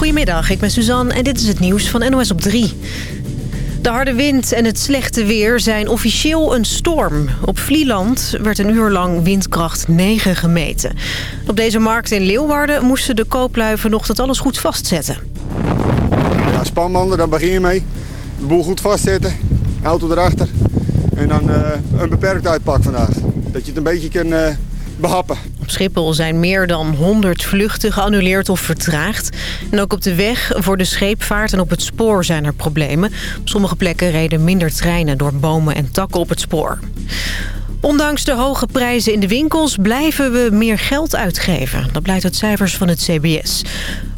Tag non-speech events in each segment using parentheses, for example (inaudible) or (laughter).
Goedemiddag, ik ben Suzanne en dit is het nieuws van NOS op 3. De harde wind en het slechte weer zijn officieel een storm. Op Vlieland werd een uur lang windkracht 9 gemeten. Op deze markt in Leeuwarden moesten de kooplui vanochtend alles goed vastzetten. Ja, spanbanden, daar begin je mee. De boel goed vastzetten, auto erachter. En dan uh, een beperkt uitpak vandaag. Dat je het een beetje kan uh, behappen. Schiphol zijn meer dan 100 vluchten geannuleerd of vertraagd. En ook op de weg voor de scheepvaart en op het spoor zijn er problemen. Op sommige plekken reden minder treinen door bomen en takken op het spoor. Ondanks de hoge prijzen in de winkels blijven we meer geld uitgeven. Dat blijkt uit cijfers van het CBS.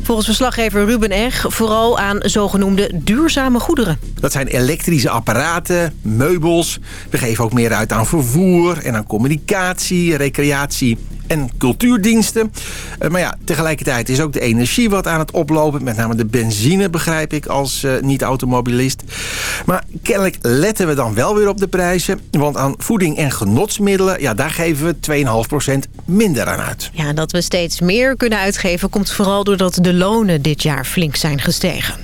Volgens verslaggever Ruben Eg vooral aan zogenoemde duurzame goederen. Dat zijn elektrische apparaten, meubels. We geven ook meer uit aan vervoer en aan communicatie, recreatie en cultuurdiensten. Uh, maar ja, tegelijkertijd is ook de energie wat aan het oplopen. Met name de benzine, begrijp ik, als uh, niet-automobilist. Maar kennelijk letten we dan wel weer op de prijzen. Want aan voeding en genotsmiddelen, ja, daar geven we 2,5% minder aan uit. Ja, dat we steeds meer kunnen uitgeven... komt vooral doordat de lonen dit jaar flink zijn gestegen.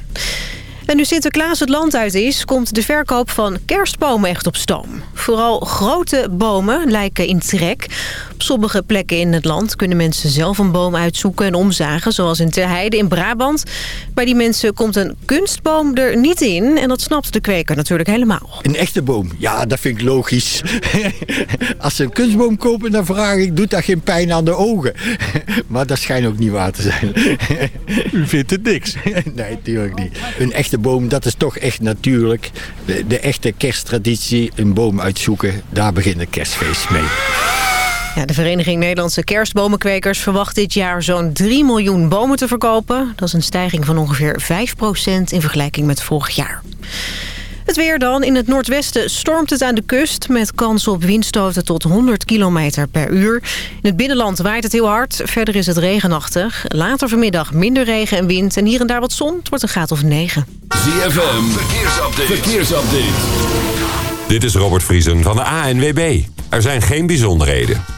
En nu Sinterklaas het land uit is, komt de verkoop van kerstbomen echt op stoom. Vooral grote bomen lijken in trek. Op sommige plekken in het land kunnen mensen zelf een boom uitzoeken en omzagen. Zoals in Terheide in Brabant. Bij die mensen komt een kunstboom er niet in. En dat snapt de kweker natuurlijk helemaal. Een echte boom? Ja, dat vind ik logisch. (laughs) Als ze een kunstboom kopen, dan vraag ik, doet dat geen pijn aan de ogen? (laughs) Maar dat schijnt ook niet waar te zijn. (laughs) U vindt het niks? Nee, natuurlijk niet. Een echte boom, dat is toch echt natuurlijk. De, de echte kersttraditie, een boom uitzoeken, daar begint het kerstfeest mee. Ja, de Vereniging Nederlandse Kerstbomenkwekers verwacht dit jaar zo'n 3 miljoen bomen te verkopen. Dat is een stijging van ongeveer 5% in vergelijking met vorig jaar. Het weer dan. In het noordwesten stormt het aan de kust... met kans op windstoten tot 100 km per uur. In het binnenland waait het heel hard. Verder is het regenachtig. Later vanmiddag minder regen en wind. En hier en daar wat zon. Het wordt een graad of 9. ZFM. Verkeersupdate. Verkeersupdate. Dit is Robert Vriesen van de ANWB. Er zijn geen bijzonderheden.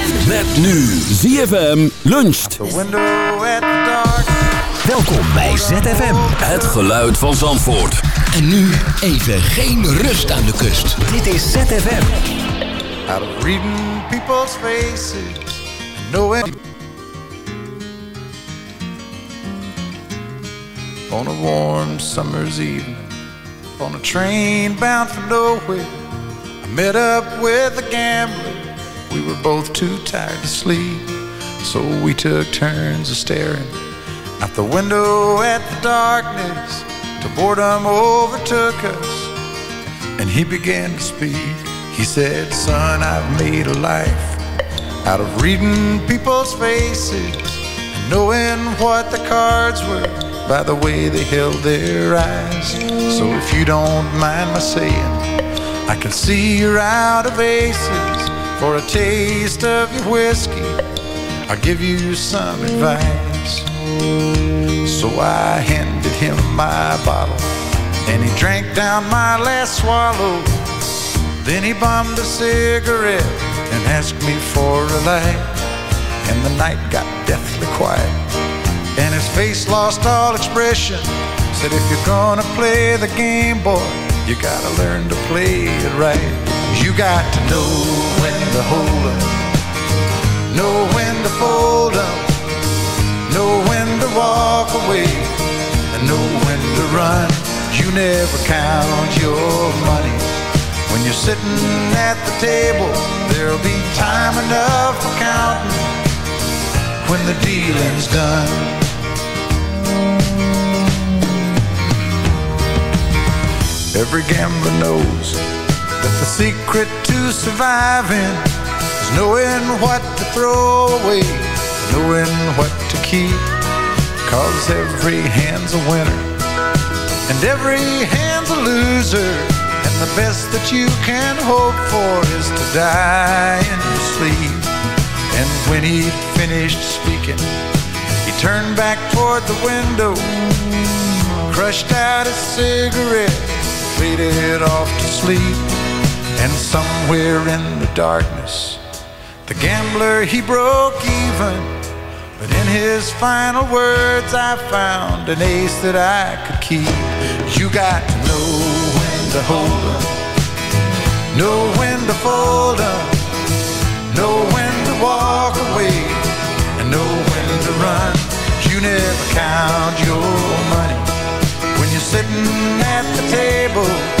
Met nu ZFM luncht. Welkom bij ZFM. Het geluid van Zandvoort. En nu even geen rust aan de kust. Dit is ZFM. Out of reading people's faces knowing on a warm summer's evening on a train bound for nowhere I met up with a gambler we were both too tired to sleep so we took turns of staring out the window at the darkness till boredom overtook us and he began to speak he said son I've made a life out of reading people's faces and knowing what the cards were by the way they held their eyes. So if you don't mind my saying, I can see you're out of aces. For a taste of your whiskey, I'll give you some advice. So I handed him my bottle, and he drank down my last swallow. Then he bummed a cigarette and asked me for a light. And the night got deathly quiet and his face lost all expression. Said, if you're gonna play the game, boy, you gotta learn to play it right. You got to know when to hold up, know when to fold up, know when to walk away, and know when to run. You never count your money when you're sitting at the table. There there'll be time enough for counting when the dealing's done. Every gambler knows that the secret surviving is knowing what to throw away, knowing what to keep. Cause every hand's a winner and every hand's a loser. And the best that you can hope for is to die in your sleep. And when he'd finished speaking, he turned back toward the window, crushed out a cigarette, faded off to sleep. And somewhere in the darkness, the gambler he broke even. But in his final words, I found an ace that I could keep. You got to know when to hold up, know when to fold up, know when to walk away, and know when to run. You never count your money when you're sitting at the table.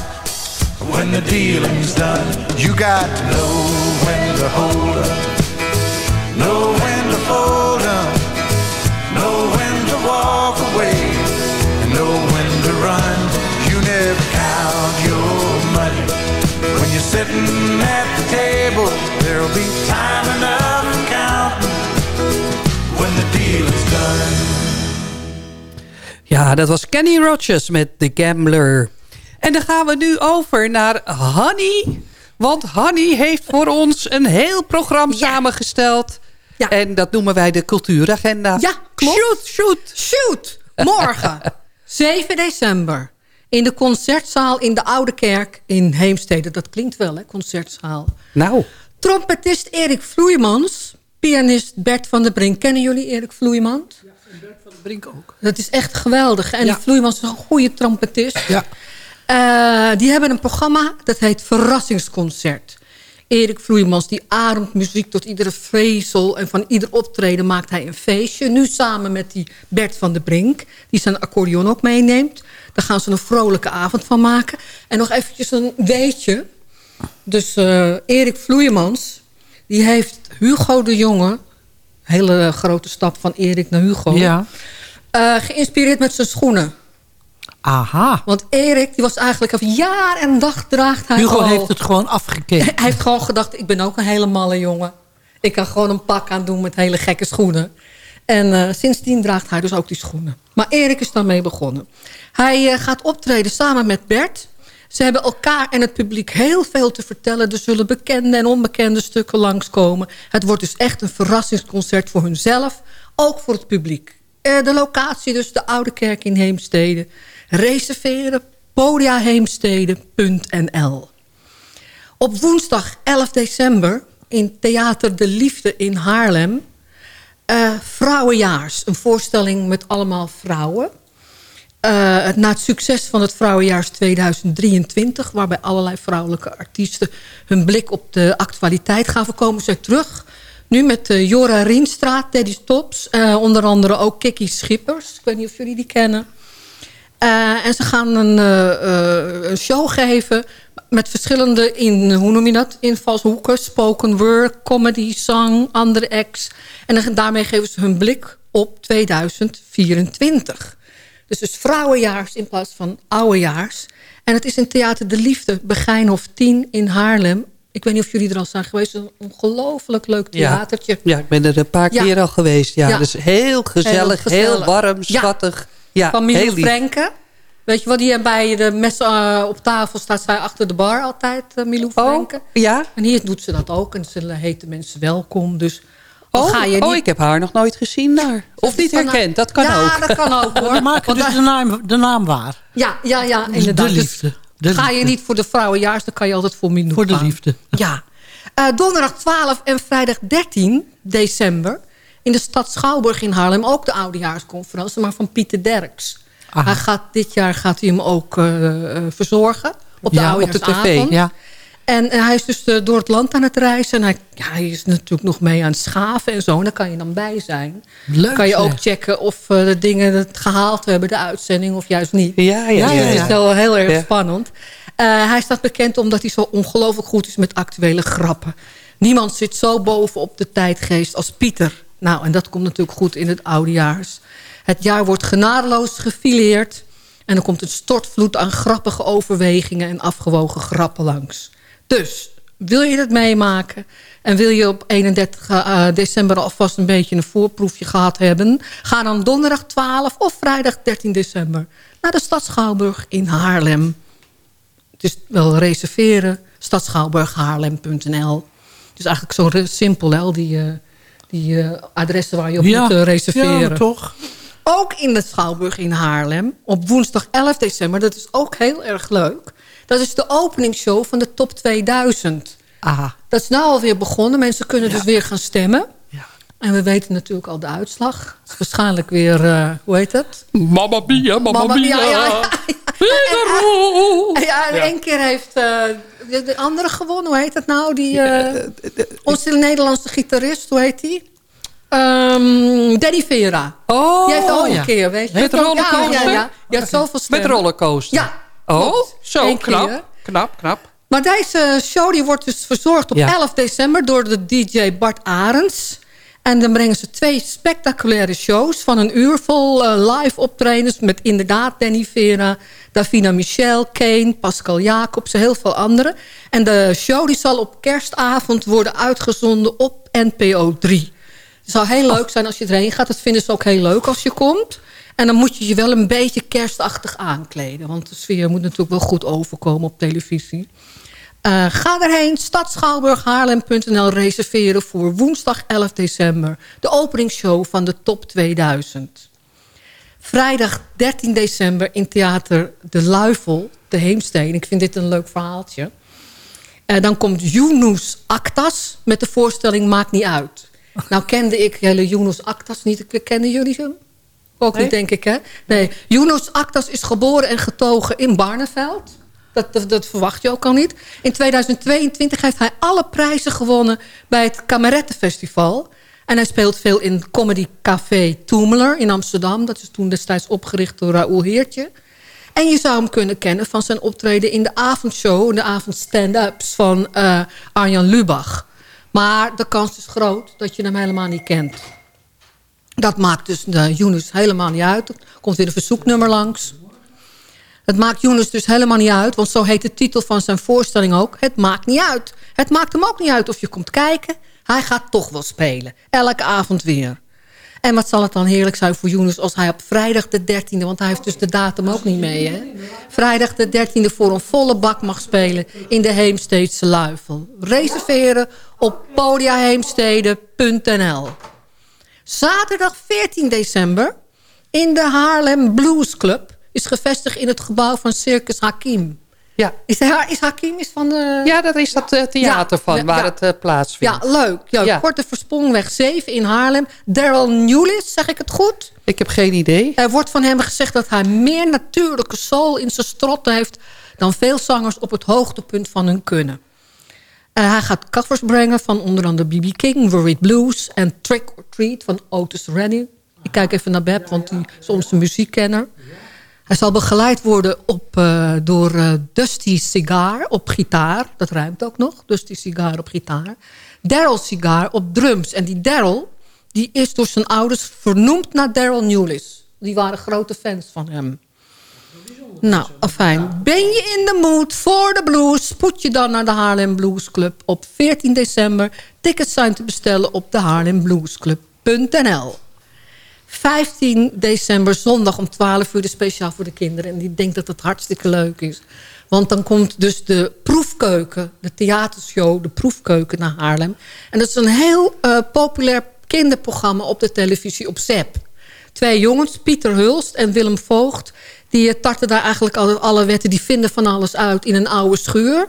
when the dealing's done. You got to know when to hold 'em, know when to fold 'em, know when to walk away, know when to run. You never count your money. When you're sitting at the table, there'll be time enough for counting when the deal is done. Ja, dat was Kenny Rogers met The Gambler. En dan gaan we nu over naar Hanny. Want Hanny heeft voor (laughs) ons een heel programma samengesteld. En dat noemen wij de cultuuragenda. Ja, klopt. Shoot, shoot. Shoot. Morgen, (laughs) 7 december. In de concertzaal in de Oude Kerk in Heemstede. Dat klinkt wel, hè, concertzaal. Nou. Trompetist Erik Vloeimans. Pianist Bert van der Brink. Kennen jullie Erik Vloeimans? Ja, en Bert van der Brink ook. Dat is echt geweldig. En Vloeimans is een goede trompetist. Ja. Uh, die hebben een programma dat heet Verrassingsconcert. Erik Vloeimans die ademt muziek tot iedere vezel... en van ieder optreden maakt hij een feestje. Nu samen met die Bert van der Brink... die zijn accordeon ook meeneemt. Daar gaan ze een vrolijke avond van maken. En nog eventjes een weetje. Dus uh, Erik Vloeimans... die heeft Hugo de Jonge... hele grote stap van Erik naar Hugo... Ja. Uh, geïnspireerd met zijn schoenen. Aha. Want Erik, die was eigenlijk al jaar en dag draagt hij Hugo al. heeft het gewoon afgekeken. hij heeft gewoon gedacht, ik ben ook een hele malle jongen. Ik kan gewoon een pak aan doen met hele gekke schoenen. En uh, sindsdien draagt hij dus ook die schoenen. Maar Erik is daarmee begonnen. Hij uh, gaat optreden samen met Bert. Ze hebben elkaar en het publiek heel veel te vertellen. Er zullen bekende en onbekende stukken langskomen. Het wordt dus echt een verrassingsconcert voor hunzelf. Ook voor het publiek. Uh, de locatie dus de Oude Kerk in Heemstede. Reserveren podiaheemstede.nl Op woensdag 11 december in Theater De Liefde in Haarlem... Uh, Vrouwenjaars, een voorstelling met allemaal vrouwen. Uh, na het succes van het Vrouwenjaars 2023... waarbij allerlei vrouwelijke artiesten hun blik op de actualiteit gaven... komen ze terug... Nu met uh, Jora Rienstra, Teddy Stops. Uh, onder andere ook Kiki Schippers. Ik weet niet of jullie die kennen. Uh, en ze gaan een, een, show geven met verschillende, in, hoe noem je dat, invalshoeken. Spoken word, comedy, song, andere acts. En dan, daarmee geven ze hun blik op 2024. Dus dus vrouwenjaars in plaats van oudejaars. En het is in Theater De Liefde, Begijnhof 10 in Haarlem. Ik weet niet of jullie er al zijn geweest. Een ongelooflijk leuk theatertje. Ja, ja ik ben er een paar keer al geweest. Ja, ja. Dus heel gezellig, heel, gezellig. heel warm, schattig. Ja. Van Milou Frenke. Weet je wat, die bij de mes uh, op tafel staat zij achter de bar altijd, uh, Milou Frenke. Oh, ja? En hier doet ze dat ook. En ze heet de mensen welkom. Dus Oh, ga je niet... oh, ik heb haar nog nooit gezien daar. Of niet herkend, dat kan ja, ook. Ja, dat kan ook hoor. (laughs) We maken dus de naam, de naam waar. Ja, ja, ja inderdaad. De liefde. De ga je niet voor de vrouwenjaars, dan kan je altijd voor Milou Voor de gaan. liefde. Ja. Uh, donderdag 12 en vrijdag 13 december. In de stad Schouwburg in Haarlem ook de oudejaarsconferentie, maar van Pieter Derks. Hij gaat, dit jaar gaat hij hem ook uh, verzorgen op de ja, op de tv. Ja. En hij is dus door het land aan het reizen. En hij, ja, hij, is natuurlijk nog mee aan het schaven en zo. En daar kan je dan bij zijn. Leuk, kan je ook checken of uh, de dingen het gehaald hebben, de uitzending, of juist niet. Ja, ja, ja. Dat is wel heel erg spannend. Uh, hij staat bekend omdat hij zo ongelooflijk goed is met actuele grappen. Niemand zit zo bovenop de tijdgeest als Pieter. Nou, en dat komt natuurlijk goed in het oudejaars. Het jaar wordt genadeloos gefileerd. En er komt een stortvloed aan grappige overwegingen en afgewogen grappen langs. Dus, wil je het meemaken... en wil je op 31 uh, december alvast een beetje een voorproefje gehad hebben... ga dan donderdag 12 of vrijdag 13 december... naar de Stad Schouwburg in Haarlem. Het is wel reserveren, stadschouwburghaarlem.nl. Het is eigenlijk zo simpel, hè, die, uh, die uh, adressen waar je op ja. moet uh, reserveren. Ja, toch? Ook in de Schouwburg in Haarlem, op woensdag 11 december. Dat is ook heel erg leuk. Dat is de openingsshow van de Top 2000. Aha. Dat is nou alweer begonnen. Mensen kunnen ja. dus weer gaan stemmen. Ja. En we weten natuurlijk al de uitslag. Het is waarschijnlijk weer, uh, hoe heet het? Mamma Mia, Mamma, Mia. Ja, ja, ja. En, ja, en één keer heeft uh, de, de, andere gewonnen. Hoe heet het nou? Die, uh, onze Nederlandse gitarist, hoe heet die? Um, Danny Vera. Oh, Die heeft al een keer, weet je. Met rollercoaster? Ja, ja, ja. Je had zoveel stemmen. Met rollercoaster? Ja. Oh, zo, knap, knap, knap. Maar deze show die wordt dus verzorgd op ja. 11 december... door de DJ Bart Arends. En dan brengen ze twee spectaculaire shows... van een uur vol uh, live optredens... met inderdaad Danny Vera, Davina Michel, Kane, Pascal Jacobs... heel veel anderen. En de show die zal op kerstavond worden uitgezonden op NPO 3. Het zou heel leuk zijn als je erheen gaat. Dat vinden ze ook heel leuk als je komt. En dan moet je je wel een beetje kerstachtig aankleden. Want de sfeer moet natuurlijk wel goed overkomen op televisie. Uh, ga erheen, stadschouwburghaarlem.nl reserveren voor woensdag 11 december. De openingsshow van de Top 2000. Vrijdag 13 december in theater De Luifel, de Heemsteen. Ik vind dit een leuk verhaaltje. Uh, dan komt Yunus Actas met de voorstelling Maakt niet uit. Nou kende ik hele Yunus Actas niet. Kennen jullie hem? Ook nee? niet, denk ik, hè? Nee, Yunus Actas is geboren en getogen in Barneveld. Dat, dat, verwacht je ook al niet. In 2022 heeft hij alle prijzen gewonnen bij het Kamerettenfestival. En hij speelt veel in Comedy Café Toemeler in Amsterdam. Dat is toen destijds opgericht door Raoul Heertje. En je zou hem kunnen kennen van zijn optreden in de avondshow... de avond stand-ups van uh, Arjan Lubach. Maar de kans is groot dat je hem helemaal niet kent. Dat maakt dus de Yunus helemaal niet uit. Er komt weer een verzoeknummer langs. Het maakt Yunus dus helemaal niet uit. Want zo heet de titel van zijn voorstelling ook. Het maakt niet uit. Het maakt hem ook niet uit of je komt kijken. Hij gaat toch wel spelen. Elke avond weer. En wat zal het dan heerlijk zijn voor Yunus als hij op vrijdag de 13e... want hij heeft dus de datum ook niet mee, hè? Vrijdag de 13e voor een volle bak mag spelen in de Heemsteedse Luifel. Reserveren op podiaheemstede.nl Zaterdag 14 december in de Haarlem Blues Club... is gevestigd in het gebouw van Circus Hakim. Ja. Is, is Hakim is van de... Ja, dat is dat uh, theater ja, van, waar ja. het uh, plaatsvindt. Ja, leuk. Ja, Korte Versprongweg 7 in Haarlem. Daryl Newlis, zeg ik het goed? Ik heb geen idee. Er wordt van hem gezegd dat hij meer natuurlijke soul in zijn strotten heeft... dan veel zangers op het hoogtepunt van hun kunnen. Uh, hij gaat covers brengen van onder andere B.B. King, Worried Blues... en Trick or Treat van Otis Redding. Ik kijk even naar Beb, want die is onze muziekkenner. Hij zal begeleid worden op, uh, door uh, Dusty Cigar op gitaar. Dat ruimt ook nog, Dusty Cigar op gitaar. Daryl Cigar op drums. En die Daryl die is door zijn ouders vernoemd naar Daryl Newlis. Die waren grote fans van hem. Nou, afijn. Ben je in de mood voor de blues? Spoed je dan naar de Haarlem Blues Club op 14 december. Tickets zijn te bestellen op de 15 december, zondag om 12 uur, speciaal voor de kinderen. En die denkt dat het hartstikke leuk is. Want dan komt dus de proefkeuken, de theatershow, de proefkeuken naar Haarlem. En dat is een heel uh, populair kinderprogramma op de televisie op ZEP. Twee jongens, Pieter Hulst en Willem Voogd... die tarten daar eigenlijk alle wetten, die vinden van alles uit in een oude schuur.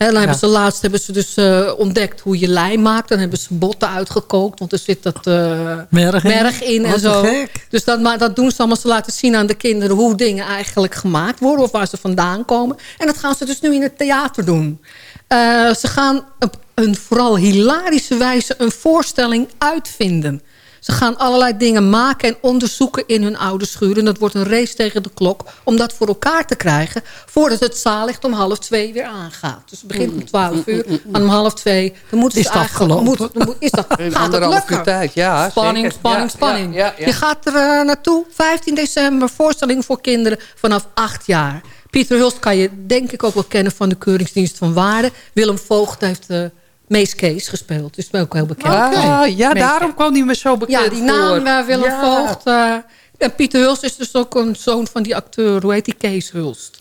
Hè, dan hebben ze laatst hebben ze dus eh, ontdekt hoe je lijm maakt. Dan hebben ze botten uitgekookt, want er zit dat eh, Merg in. merg in en zo. gek. Dus dat, maar dat doen ze allemaal. Ze laten zien aan de kinderen hoe dingen eigenlijk gemaakt worden. Of waar ze vandaan komen. En dat gaan ze dus nu in het theater doen. Eh, ze gaan op een vooral hilarische wijze een voorstelling uitvinden. Ze gaan allerlei dingen maken en onderzoeken in hun oude schuur. En dat wordt een race tegen de klok om dat voor elkaar te krijgen... voordat het zaallicht om half twee weer aangaat. Dus het begint om twaalf uur. En om half twee dan moeten Is ze afgelopen? Moet, moet- is dat, gaat het lukken? tijd, ja, Spanning, zeker. spanning, spanning. ja, ja, ja. Je gaat er eh, naartoe. 15 december, voorstelling voor kinderen vanaf 8 jaar. Pieter Hulst kan je denk ik ook wel kennen van de Keuringsdienst van Waarde. Willem Voogd heeft eh Mees Kees gespeeld. Dus ben ook heel bekend. Ah, ja, Mees, daarom kwam hij me zo bekend Ja, die naam voor. eh, Willem Ja. Voogd. eh, en Pieter Hulst is dus ook een zoon van die acteur. Hoe heet die? Kees Hulst.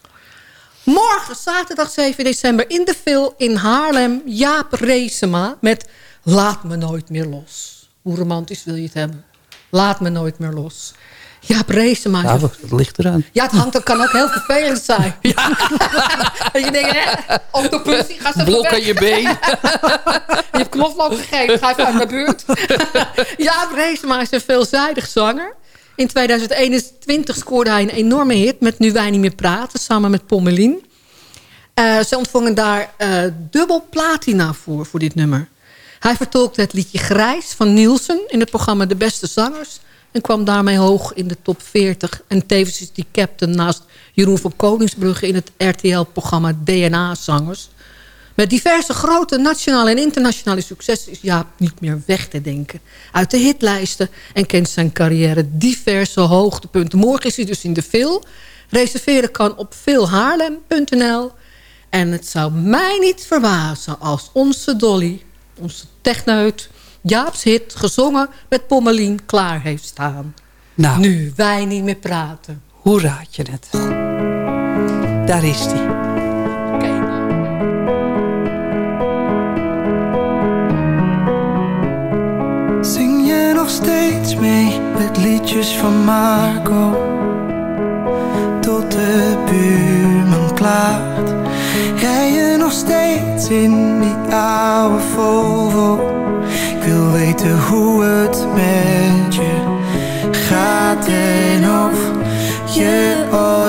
Morgen, zaterdag 7 december, in de Vil in Haarlem... Jaap Reesema met Laat me nooit meer los. Hoe romantisch wil je het hebben? Laat me nooit meer los. Jaap Reesema... Ja, dat ligt eraan. Ja, het hangt, dat kan ook heel vervelend zijn. (laughs) Ja. (laughs) dat je denkt, hè, octopus, ga ze Blok aan je been. (laughs) Je hebt knoflook gegeten, ga even uit mijn buurt. Jaap Reesema is een veelzijdig zanger. In 2021 scoorde hij een enorme hit met Nu Wij Niet Meer Praten... samen met Pommelien. Eh, ze ontvangen daar eh, dubbel platina voor, voor dit nummer. Hij vertolkte het liedje Grijs van Nielsen... in het programma De Beste Zangers... en kwam daarmee hoog in de top 40. En tevens is die captain naast Jeroen van Koningsbrugge... in het RTL-programma DNA-zangers... Met diverse grote nationale en internationale successen is Jaap niet meer weg te denken. Uit de hitlijsten en kent zijn carrière diverse hoogtepunten. Morgen is hij dus in de Vil. Reserveren kan op veelhaarlem.nl. En het zou mij niet verbazen als onze Dolly, onze techneut... Jaap's hit, gezongen met Pommelien, klaar heeft staan. Nou. Nu wij niet meer praten. Hoe raad je het? Daar is hij. Zing je nog steeds mee met liedjes van Marco? Tot de buurman klaart. Rij je nog steeds in die oude Volvo? Wil weten hoe het met je gaat en of je ooit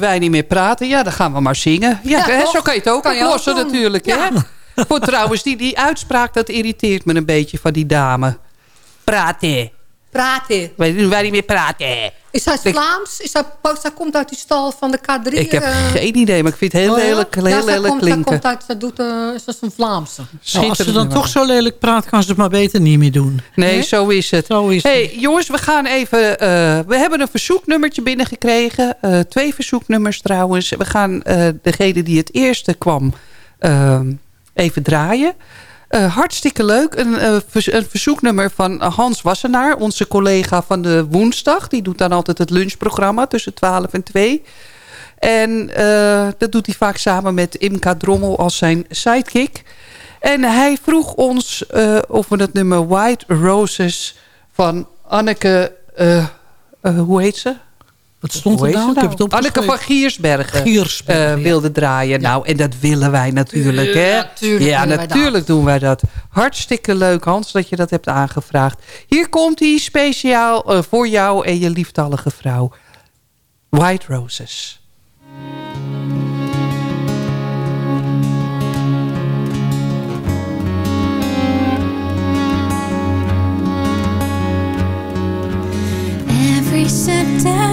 Wij niet meer praten, ja, dan gaan we maar zingen. Ja, Ja, hè, toch? zo kan je het ook Kan ook oplossen natuurlijk. Hè? Voor trouwens, die, die uitspraak, dat irriteert me een beetje van die dame. Praten. Praten. Wij, nu wij niet meer praten. Is hij Vlaams? Is hij, zij komt uit die stal van de K3. Ik heb eh, geen idee, maar ik vind het heel oh lelijk, heel Ja, lelijk komt, klinken. komt uit, zij doet, eh, is dat een Vlaamse. Nou, als ze dan toch zo lelijk praat, kan ze het maar beter niet meer doen. Nee, zo is het. Zo is het. hey, jongens, we gaan even... eh, we hebben een verzoeknummertje binnengekregen. Eh, twee verzoeknummers trouwens. We gaan eh, degene die het eerste kwam eh, even draaien. Eh, hartstikke leuk. Een, eh, een verzoeknummer van Hans Wassenaar. Onze collega van de woensdag. Die doet dan altijd het lunchprogramma tussen 12 en 2. En eh, dat doet hij vaak samen met Imka Drommel als zijn sidekick. En hij vroeg ons of we het nummer White Roses van Anneke... hoe heet ze? Wat stond er nou? Ik heb het Anneke van Giersbergen, Giersbergen, eh, ja. wilde draaien. Nou, en dat willen wij natuurlijk, hè? Ja, wij natuurlijk doen wij dat. Hartstikke leuk, Hans, dat je dat hebt aangevraagd. Hier komt hij speciaal eh, voor jou en je lieftallige vrouw. White Roses. Every September,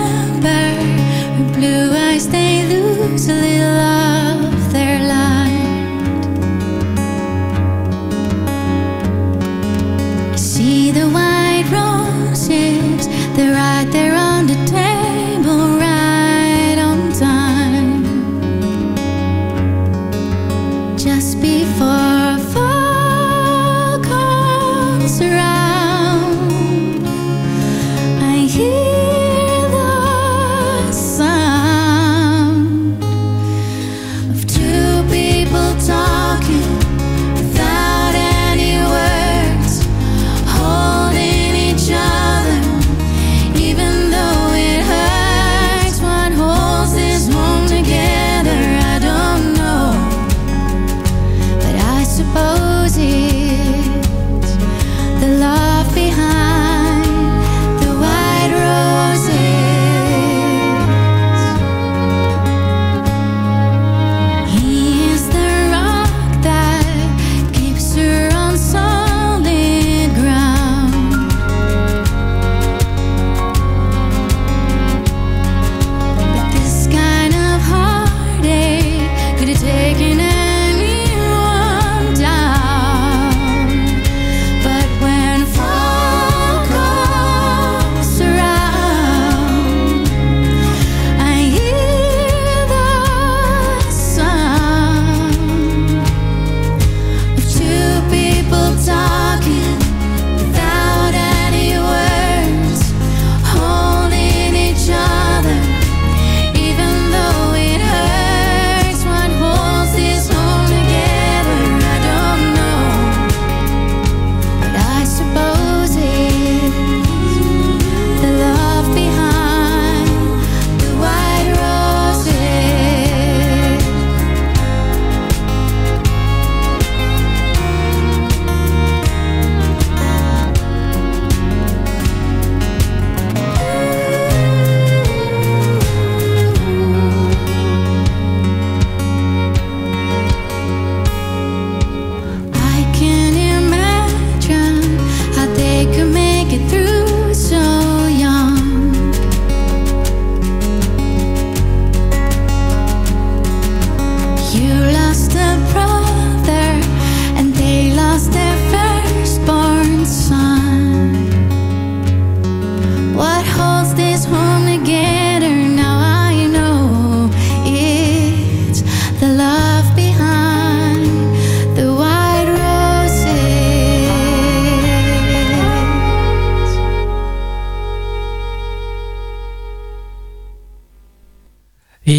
blue eyes they lose a little of their light. See the white roses, they're right there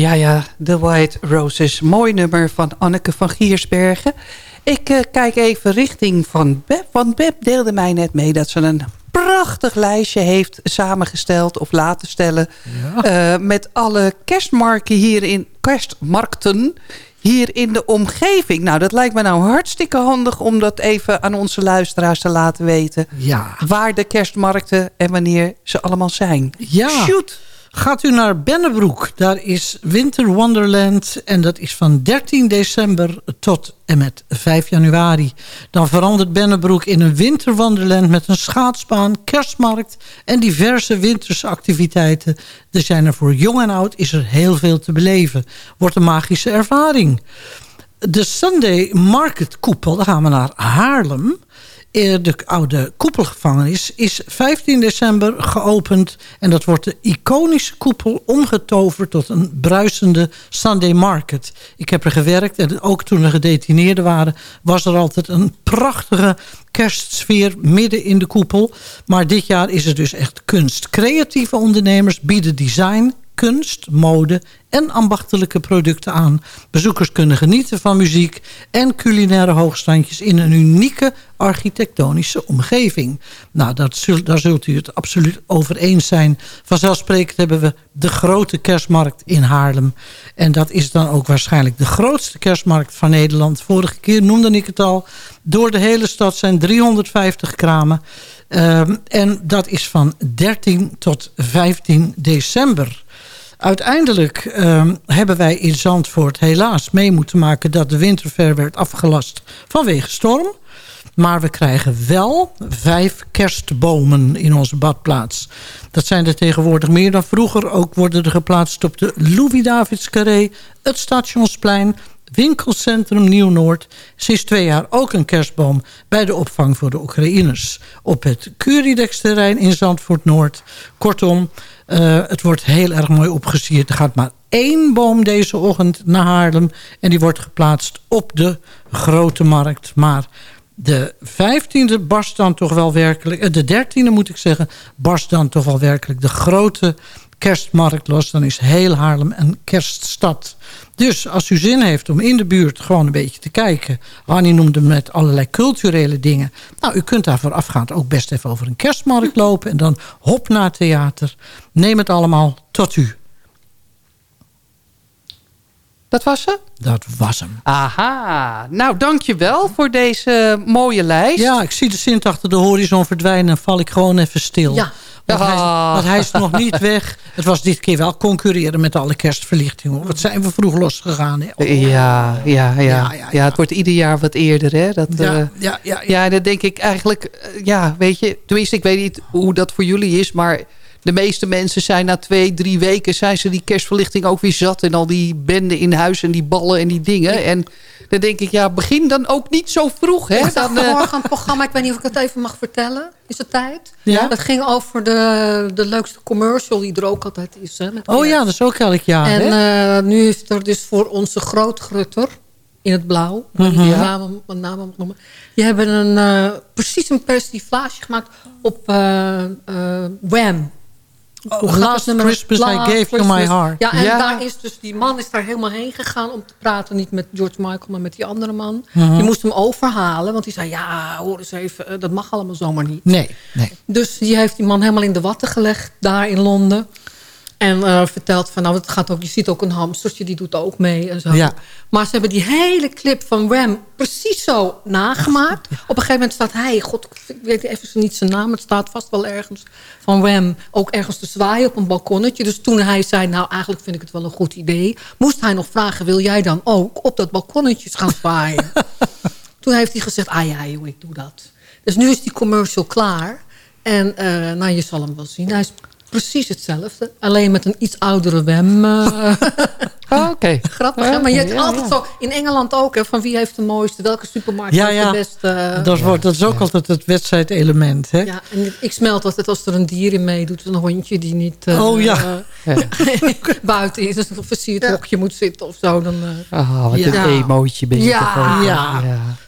Ja, ja, The White Roses. Mooi nummer van Anneke van Giersbergen. Ik eh, kijk even richting van Beb. Want Beb deelde mij net mee dat ze een prachtig lijstje heeft samengesteld of laten stellen. eh, met alle kerstmarkten hier in, kerstmarkten hier in de omgeving. Nou, dat lijkt me nou hartstikke handig om dat even aan onze luisteraars te laten weten. Ja. Waar de kerstmarkten en wanneer ze allemaal zijn. Ja. Shoot. Gaat u naar Bennebroek. Daar is Winter Wonderland. En dat is van 13 december tot en met 5 januari. Dan verandert Bennebroek in een Winter Wonderland... met een schaatsbaan, kerstmarkt en diverse winterse activiteiten. Er zijn er voor jong en oud is er heel veel te beleven. Wordt een magische ervaring. De Sunday Market koepel, daar gaan we naar Haarlem... De oude koepelgevangenis is 15 december geopend. En dat wordt de iconische koepel omgetoverd tot een bruisende Sunday Market. Ik heb er gewerkt en ook toen er gedetineerden waren... was er altijd een prachtige kerstsfeer midden in de koepel. Maar dit jaar is het dus echt kunst. Creatieve ondernemers bieden design, kunst, mode en ambachtelijke producten aan. Bezoekers kunnen genieten van muziek en culinaire hoogstandjes... in een unieke architectonische omgeving. Nou, dat daar zult u het absoluut over eens zijn. Vanzelfsprekend hebben we de grote kerstmarkt in Haarlem. En dat is dan ook waarschijnlijk de grootste kerstmarkt van Nederland. Vorige keer noemde ik het al. Door de hele stad zijn 350 kramen. Ehm, en dat is van 13 tot 15 december. Uiteindelijk ehm, hebben wij in Zandvoort helaas mee moeten maken... dat de winterver werd afgelast vanwege storm. Maar we krijgen wel vijf kerstbomen in onze badplaats. Dat zijn er tegenwoordig meer dan vroeger. Ook worden er geplaatst op de Louis-Davids Carré, het Stationsplein... Winkelcentrum Nieuw-Noord. Sinds twee jaar ook een kerstboom bij de opvang voor de Oekraïners. Op het Curidex-terrein in Zandvoort-Noord. Kortom, uh, het wordt heel erg mooi opgesierd. Er gaat maar één boom deze ochtend naar Haarlem. En die wordt geplaatst op de Grote Markt. Maar de 15e barst dan toch wel werkelijk... de 13e moet ik zeggen, barst dan toch wel werkelijk de grote kerstmarkt los. Dan is heel Haarlem een kerststad. Dus als u zin heeft om in de buurt gewoon een beetje te kijken... Hanni noemde met allerlei culturele dingen... nou, u kunt daar voorafgaand ook best even over een kerstmarkt lopen... en dan hop naar theater. Neem het allemaal tot u. Dat was ze? Dat was hem. Aha. Nou, dankjewel voor deze mooie lijst. Ja, ik zie de Sint achter de horizon verdwijnen... en val ik gewoon even stil. Ja. Want, hij, want hij is nog niet (laughs) weg. Het was dit keer wel concurreren met alle kerstverlichtingen. Wat zijn we vroeg losgegaan. Hè? Oh. Ja, ja, ja, ja, ja, Het wordt ieder jaar wat eerder. Hè? Dat, ja, uh, ja, ja, ja. ja, dan denk ik eigenlijk... Ja, weet je, tenminste, ik weet niet hoe dat voor jullie is... maar de meeste mensen zijn na twee, drie weken... zijn ze die kerstverlichting ook weer zat... en al die benden in huis en die ballen en die dingen. En dan denk ik, ja, begin dan ook niet zo vroeg. Hè? Dan, zag vanmorgen een programma, ik weet niet of ik het even mag vertellen. Is het tijd? Ja. Dat ging over de, de leukste commercial die er ook altijd is. Hè, met oh ja, dat is ook elk jaar. En hè? uh, nu is er dus voor onze grootgrutter in het blauw. Mhm. Mm -hmm. Die naam, naam noemen. Die hebben een, uh, precies een persiflage gemaakt op uh, Wham. Oh, Christmas I gave you my heart. Ja, en ja. daar is dus die man is daar helemaal heen gegaan om te praten. Niet met George Michael, maar met die andere man. Mm -hmm. Die moest hem overhalen. Want die zei, ja, hoor eens even, dat mag allemaal zomaar niet. Nee, nee. Dus die heeft die man helemaal in de watten gelegd daar in Londen. En uh, vertelt van, nou, het gaat ook, je ziet ook een hamstertje, die doet ook mee en zo. Ja. Maar ze hebben die hele clip van Wham precies zo nagemaakt. Op een gegeven moment staat hij, god, ik weet even niet zijn naam, het staat vast wel ergens van Wham, ook ergens te zwaaien op een balkonnetje. Dus toen hij zei, nou, eigenlijk vind ik het wel een goed idee, moest hij nog vragen, wil jij dan ook op dat balkonnetje gaan zwaaien? (laughs) toen heeft hij gezegd, ah ja, joh, ik doe dat. Dus nu is die commercial klaar. En uh, nou, je zal hem wel zien. Hij is precies hetzelfde. Alleen met een iets oudere Wem. Uh, oh, (laughs) Oké. Okay. Grappig, hè? Maar je hebt ja, altijd ja. zo... In Engeland ook, hè? Van wie heeft de mooiste... Welke supermarkt ja, heeft ja. de beste... Uh, dat, wordt, dat is ook altijd het wedstrijdelement, hè? Ja, en ik smelt altijd als er een dier in meedoet. Een hondje die niet... Uh, oh, ja. (laughs) buiten is. Dus een versierd hokje moet zitten of zo. Dan, oh, wat een emootje ben je ja. toch. Ja.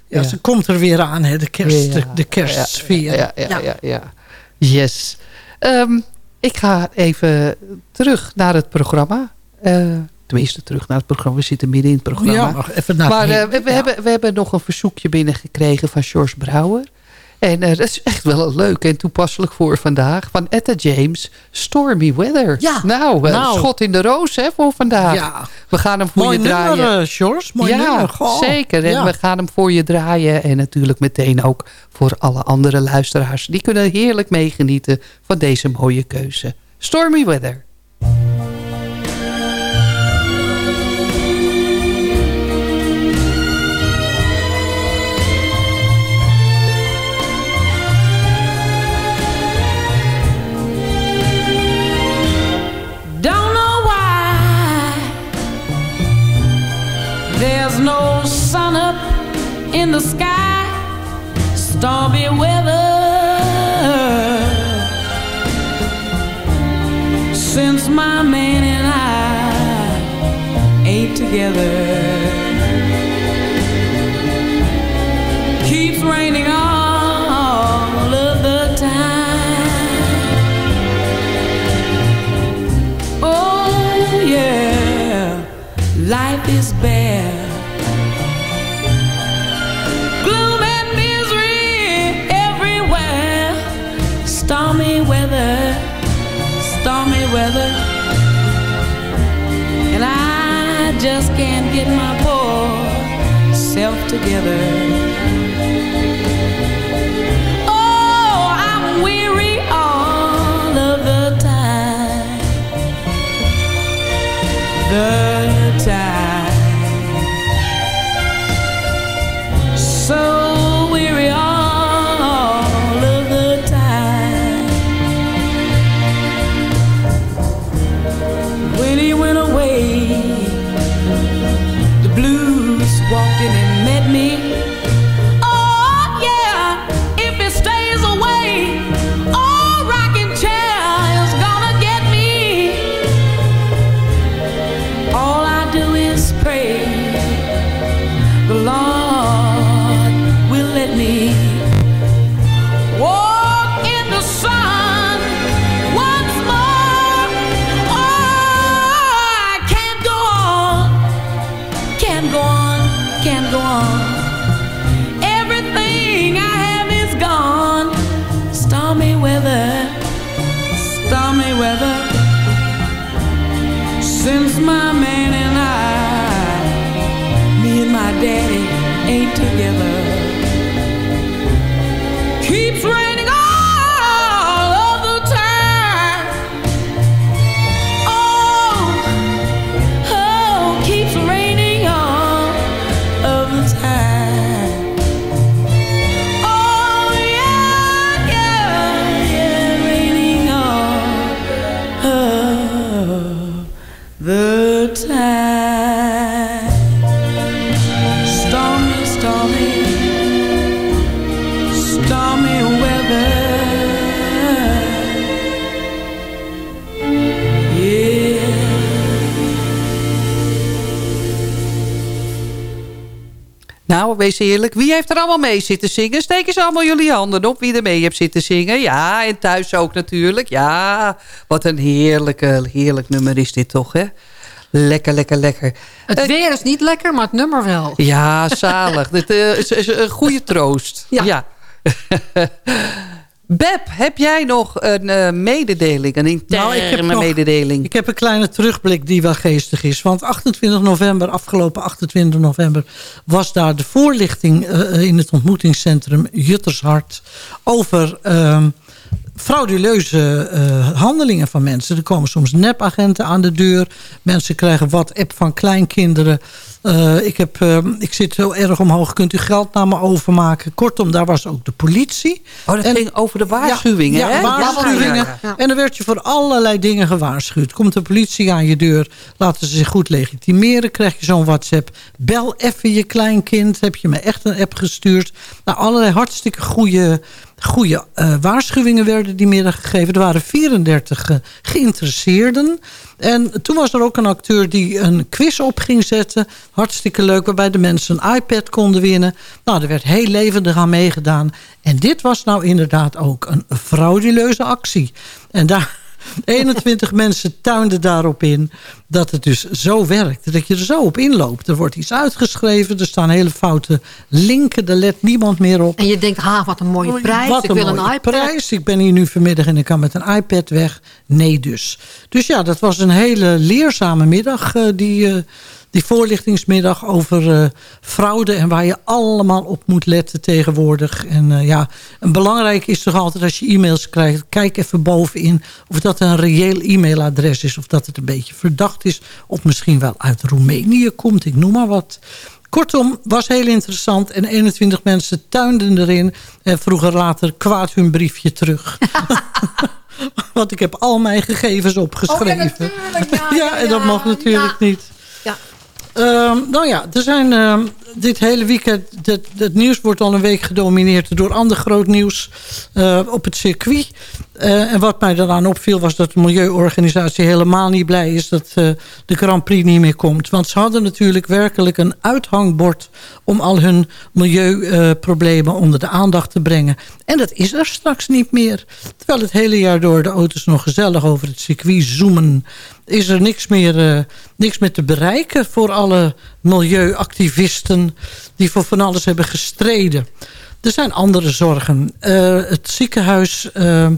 Ja. ze komt er weer aan, hè? De, kerst, de, de kerstsfeer. Ja, ja, ja. ja, Yes. Um, ik ga even terug naar het programma. Uh, tenminste, terug naar het programma. We zitten midden in het programma. Ja, even naar maar uh, heen. we, we, ja. hebben, we hebben nog een verzoekje binnengekregen van George Brouwer. En eh, dat is echt wel leuk en toepasselijk voor vandaag. Van Etta James, Stormy Weather. Ja. Nou, eh, Nou. schot in de roos hè, voor vandaag. Ja. We gaan hem voor Mooi je draaien. nummer, eh. Mooi ja, nummer. Goh. zeker. En Ja. we gaan hem voor je draaien. En natuurlijk meteen ook voor alle andere luisteraars. Die kunnen heerlijk meegenieten van deze mooie keuze. Stormy Weather. Sun up in the sky, stormy weather. Since my man and I ain't together, weather. And I just can't get my poor self together. Oh, I'm weary all of the time the wees eerlijk. Wie heeft er allemaal mee zitten zingen? Steek eens allemaal jullie handen op wie er mee heeft zitten zingen. Ja, en thuis ook natuurlijk. Ja, wat een heerlijke, heerlijk nummer is dit toch, hè? Lekker, lekker, lekker. Het Eh, weer is niet lekker, maar het nummer wel. Ja, zalig. (laughs) Dit eh, is, is een goede troost. Ja. (laughs) Beb, heb jij nog een eh, mededeling? Een interne Nou, ik heb nog- mededeling? Ik heb een kleine terugblik die wel geestig is. Want 28 november, afgelopen 28 november... was daar de voorlichting eh, in het ontmoetingscentrum Juttershart... over ehm, frauduleuze eh, handelingen van mensen. Er komen soms nepagenten aan de deur. Mensen krijgen WhatsApp van kleinkinderen. Eh, ik, heb, eh, ik zit heel erg omhoog. Kunt u geld naar me overmaken? Kortom, daar was ook de politie. Oh, dat ging over de waarschuwingen, ja, hè? Ja, waarschuwingen. Ja. En dan werd je voor allerlei dingen gewaarschuwd. Komt de politie aan je deur, laten ze zich goed legitimeren. Krijg je zo'n WhatsApp. Bel even je kleinkind. Heb je me echt een app gestuurd. Nou, allerlei hartstikke goede, goede waarschuwingen werden die middag gegeven. Er waren 34 eh, geïnteresseerden. En toen was er ook een acteur die een quiz op ging zetten. Hartstikke leuk, waarbij de mensen een iPad konden winnen. Nou, er werd heel levendig aan meegedaan. En dit was nou inderdaad ook een frauduleuze actie. En daar, 21 mensen tuinden daarop in dat het dus zo werkt. Dat je er zo op inloopt. Er wordt iets uitgeschreven. Er staan hele foute linken. Daar let niemand meer op. En je denkt, ha, wat een mooie prijs. Wat ik een wil een mooie iPad. prijs. Ik ben hier nu vanmiddag en ik kan met een iPad weg. Nee dus. Dus ja, dat was een hele leerzame middag. eh, die, eh, die voorlichtingsmiddag over eh, fraude. En waar je allemaal op moet letten tegenwoordig. En eh, ja, en belangrijk is toch altijd als je e-mails krijgt. Kijk even bovenin of dat een reëel e-mailadres is. Of dat het een beetje verdacht is. Of misschien wel uit Roemenië komt. Ik noem maar wat. Kortom, was heel interessant. En 21 mensen tuinden erin. En vroeger later kwaad hun briefje terug. (laughs) Want ik heb al mijn gegevens opgeschreven. (laughs) ja, en dat mag natuurlijk niet. Ehm, nou ja, er zijn ehm, dit hele weekend... Het, het nieuws wordt al een week gedomineerd door ander groot nieuws eh, op het circuit. Eh, en wat mij daaraan opviel was dat de milieuorganisatie helemaal niet blij is... dat eh, de Grand Prix niet meer komt. Want ze hadden natuurlijk werkelijk een uithangbord... om al hun milieuproblemen onder de aandacht te brengen. En dat is er straks niet meer. Terwijl het hele jaar door de auto's nog gezellig over het circuit zoomen... is er niks meer, eh, niks meer te bereiken voor alle milieuactivisten... die voor van alles hebben gestreden. Er zijn andere zorgen. Eh, het ziekenhuis, eh,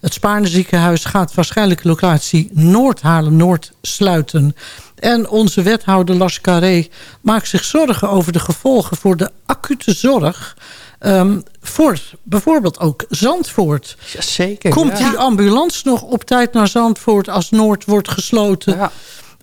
het Spaarne ziekenhuis... gaat waarschijnlijk locatie Noord-Haarlem-Noord sluiten... En onze wethouder Las Carré maakt zich zorgen over de gevolgen voor de acute zorg. Ehm, voor bijvoorbeeld ook Zandvoort. Zeker. Komt ja. die ambulance nog op tijd naar Zandvoort als Noord wordt gesloten?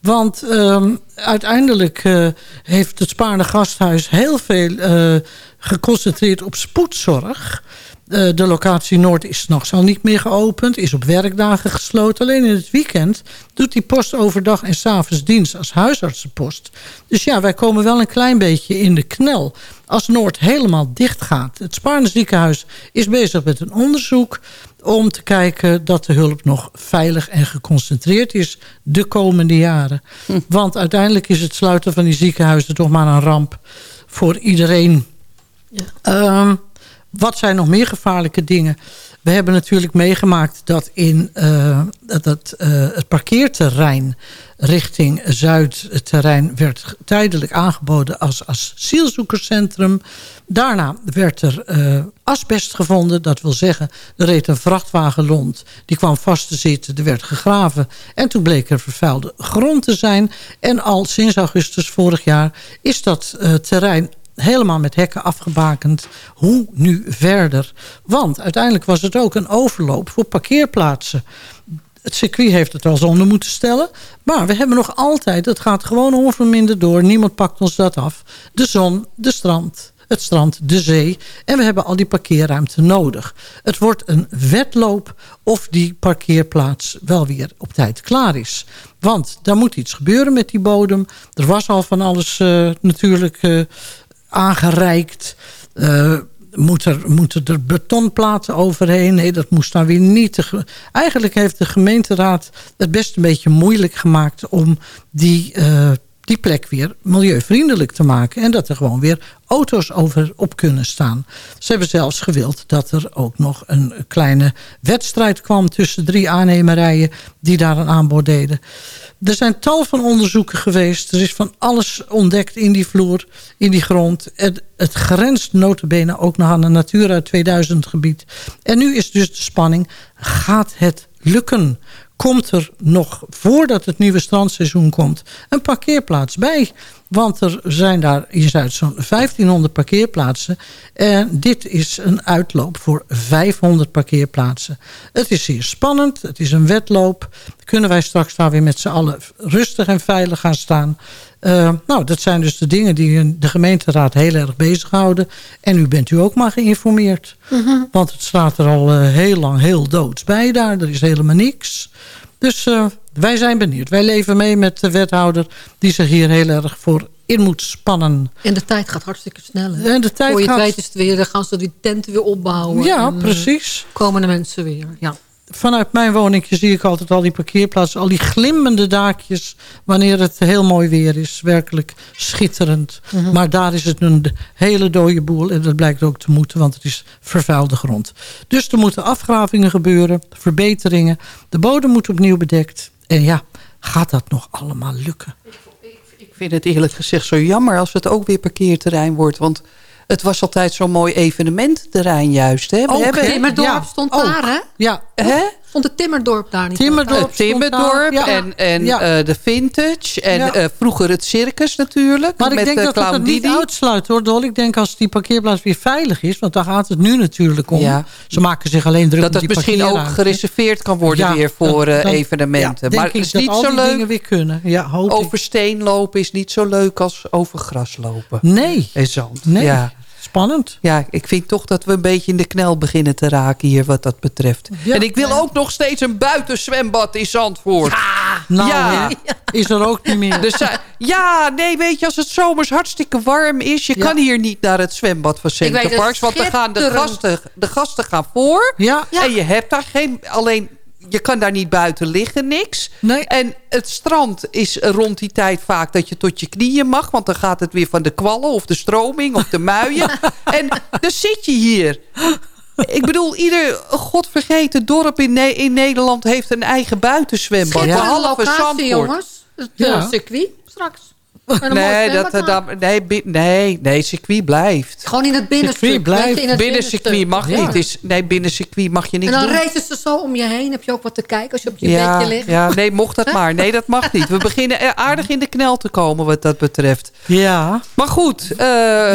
Want ehm, uiteindelijk eh, heeft het Spaarne Gasthuis heel veel eh, geconcentreerd op spoedzorg. Eh, de locatie Noord is s'nachts al niet meer geopend. Is op werkdagen gesloten. Alleen in het weekend doet die post overdag en s'avonds dienst als huisartsenpost. Dus ja, wij komen wel een klein beetje in de knel. Als Noord helemaal dicht gaat. Het Spaarne ziekenhuis is bezig met een onderzoek om te kijken dat de hulp nog veilig en geconcentreerd is de komende jaren. Want uiteindelijk is het sluiten van die ziekenhuizen toch maar een ramp voor iedereen. Ehm, wat zijn nog meer gevaarlijke dingen? We hebben natuurlijk meegemaakt dat in eh, dat, dat, eh, het parkeerterrein richting Zuid het terrein werd tijdelijk aangeboden als asielzoekerscentrum. Daarna werd er eh, asbest gevonden. Dat wil zeggen, er reed een vrachtwagen rond. Die kwam vast te zitten. Er werd gegraven. En toen bleek er vervuilde grond te zijn. En al sinds augustus vorig jaar is dat eh, terrein helemaal met hekken afgebakend. Hoe nu verder? Want uiteindelijk was het ook een overloop voor parkeerplaatsen. Het circuit heeft het al zonder moeten stellen. Maar we hebben nog altijd, het gaat gewoon onverminderd door. Niemand pakt ons dat af. De zon, de strand, het strand, de zee. En we hebben al die parkeerruimte nodig. Het wordt een wedloop of die parkeerplaats wel weer op tijd klaar is. Want daar moet iets gebeuren met die bodem. Er was al van alles eh, natuurlijk eh, aangereikt. Eh, moet er, moeten er betonplaten overheen? Nee, dat moest dan weer niet. Eigenlijk heeft de gemeenteraad het best een beetje moeilijk gemaakt... om die, eh, die plek weer milieuvriendelijk te maken. En dat er gewoon weer auto's over op kunnen staan. Ze hebben zelfs gewild dat er ook nog een kleine wedstrijd kwam... tussen drie aannemerijen die daar een aanbod deden. Er zijn tal van onderzoeken geweest. Er is van alles ontdekt in die vloer, in die grond. Het, het grenst notabene ook nog aan een Natura 2000 gebied. En nu is dus de spanning, gaat het lukken? Komt er nog, voordat het nieuwe strandseizoen komt, een parkeerplaats bij? Want er zijn daar in Zuid zo'n 1500 parkeerplaatsen. En dit is een uitloop voor 500 parkeerplaatsen. Het is zeer spannend. Het is een wedloop. Kunnen wij straks daar weer met z'n allen rustig en veilig gaan staan? Uh, nou, dat zijn dus de dingen die de gemeenteraad heel erg bezighouden. En u bent u ook maar geïnformeerd. Want het staat er al uh, heel lang heel doods bij daar. Er is helemaal niks. Dus uh, wij zijn benieuwd. Wij leven mee met de wethouder die zich hier heel erg voor in moet spannen. En de tijd gaat hartstikke snel. Hè? En de tijd Voor je gaat... weet is het weer, dan gaan ze die tenten weer opbouwen. Ja, en, precies. Komen de mensen weer, ja. Vanuit mijn woningje zie ik altijd al die parkeerplaatsen. Al die glimmende daakjes wanneer het heel mooi weer is. Werkelijk schitterend. Mhm. Maar daar is het een hele dode boel. En dat blijkt ook te moeten, want het is vervuilde grond. Dus er moeten afgravingen gebeuren. Verbeteringen. De bodem moet opnieuw bedekt. En ja, gaat dat nog allemaal lukken? Ik vind het eerlijk gezegd zo jammer als het ook weer parkeerterrein wordt. Want het was altijd zo'n mooi evenementterrein juist. Hè? We Ook, hebben, Timmerdorp ja, stond daar, hè? Ja. Hè? Stond het Timmerdorp daar niet? Timmerdorp Het Timmerdorp daar, en, en Ja. eh, de Vintage. En Ja. eh, vroeger het circus natuurlijk. Maar ik denk eh, dat het Clown er niet uitsluit hoor, Dol. Ik denk als die parkeerplaats weer veilig is... want daar gaat het nu natuurlijk om. Ja. Ze maken zich alleen druk Dat om het die misschien ook gereserveerd kan worden Ja, weer voor dan- dan- evenementen. ja, maar denk het ik is dat niet al zo die leuk. dingen weer kunnen. Ja, hoop ik. Over steen lopen is niet zo leuk als over gras lopen. Nee. En zand. Nee. Ja. Spannend. Ja, ik vind toch dat we een beetje in de knel beginnen te raken hier wat dat betreft. Ja. en ik wil ook nog steeds een buitenzwembad in Zandvoort. Nou, Ja. is er ook niet meer. Dus, eh, ja, nee, weet je, als het zomers hartstikke warm is... je Ja. kan hier niet naar het zwembad van Ik weet Center het, Parks... want dan gaan de gasten, de gasten gaan voor... Ja. en je hebt daar geen... alleen je kan daar niet buiten liggen, niks. Nee. En het strand is rond die tijd vaak dat je tot je knieën mag... want dan gaat het weer van de kwallen of de stroming of de muien. (laughs) en dan zit je hier... Ik bedoel, ieder godvergeten dorp in, Ne- in Nederland heeft een eigen buitenzwembad. Behalve locatie, Zandvoort. jongens. Het eh, Ja. circuit straks. En Nee, dat, aan. dat, nee, nee, nee, circuit blijft. Gewoon in het binnenstuk. Circuit blijft. weet je, in het Binnen binnenstuk. circuit mag Ja. niet. Is, nee, binnen circuit mag je En niks dan doen. racen ze zo om je heen. Heb je ook wat te kijken als je op je ja, bedje ligt. ja, nee, mocht dat maar. Nee, dat mag niet. We (laughs) beginnen aardig in de knel te komen wat dat betreft. Ja. Maar goed, eh,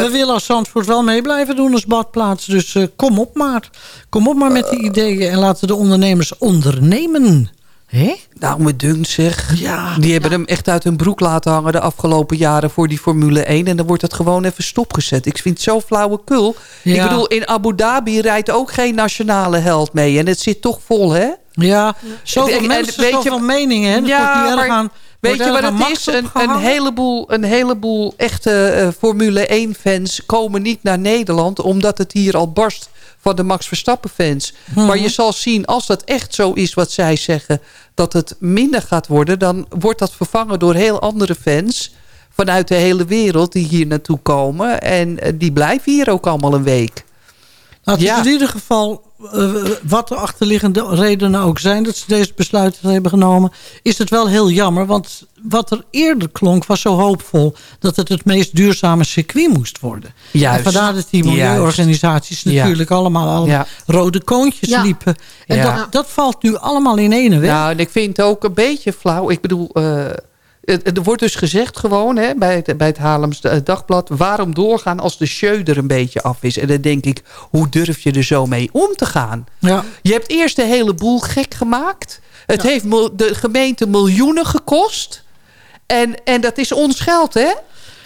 We willen als Zandvoort wel mee blijven doen als badplaats. Dus eh, kom op maar. Kom op maar met die ideeën. En laten de ondernemers ondernemen. Hè? nou me dunkt zeg. Ja. Die hebben hem echt uit hun broek laten hangen de afgelopen jaren voor die Formule 1. En dan wordt het gewoon even stopgezet. Ik vind het zo flauwekul. Ja. Ik bedoel, in Abu Dhabi rijdt ook geen nationale held mee. En het zit toch vol, hè? Ja, zoveel En- en mensen, weet je- zoveel meningen. Hè? Dat wordt niet erg maar aan, weet je wat het is? Een, heleboel, een heleboel echte eh, Formule 1-fans komen niet naar Nederland... omdat het hier al barst van de Max Verstappen-fans. Mhm. Maar je zal zien, als dat echt zo is wat zij zeggen... dat het minder gaat worden... dan wordt dat vervangen door heel andere fans... vanuit de hele wereld die hier naartoe komen. En eh, die blijven hier ook allemaal een week. Nou, het is Ja. in ieder geval, eh, wat de achterliggende redenen ook zijn... dat ze deze besluiten hebben genomen... is het wel heel jammer. Want wat er eerder klonk was zo hoopvol... dat het het meest duurzame circuit moest worden. Juist. En vandaar dat die milieuorganisaties natuurlijk allemaal, allemaal Ja. rode koontjes Ja. liepen. En Ja. dat, dat valt nu allemaal in ene weg. Nou, en ik vind het ook een beetje flauw. Ik bedoel, eh, er wordt dus gezegd gewoon hè, bij, het, bij het Haarlems Dagblad... waarom doorgaan als de show er een beetje af is? En dan denk ik, hoe durf je er zo mee om te gaan? Ja. Je hebt eerst de hele boel gek gemaakt. Het heeft de gemeente miljoenen gekost. En, en dat is ons geld, hè?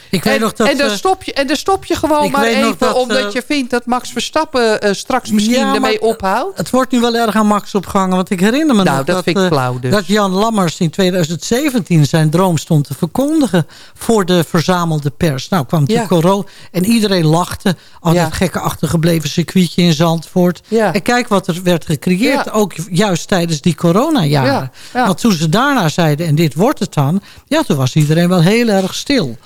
Ik weet en, nog dat... en, dan eh, stop je, en dan stop je gewoon maar even... dat, omdat eh, je vindt dat Max Verstappen eh, straks misschien Ja, ermee ophoudt. Het wordt nu wel erg aan Max opgehangen. Want ik herinner me Nou, nog dat vind ik dus. dat Jan Lammers in 2017 zijn droom stond te verkondigen... voor de verzamelde pers. Nou kwam Ja. de corona en iedereen lachte. Al dat gekke achtergebleven circuitje in Zandvoort. En kijk wat er werd gecreëerd. Ook juist tijdens die coronajaren. Ja, ja. Want toen ze daarna zeiden, en dit wordt het dan... ja, toen was iedereen wel heel erg stil.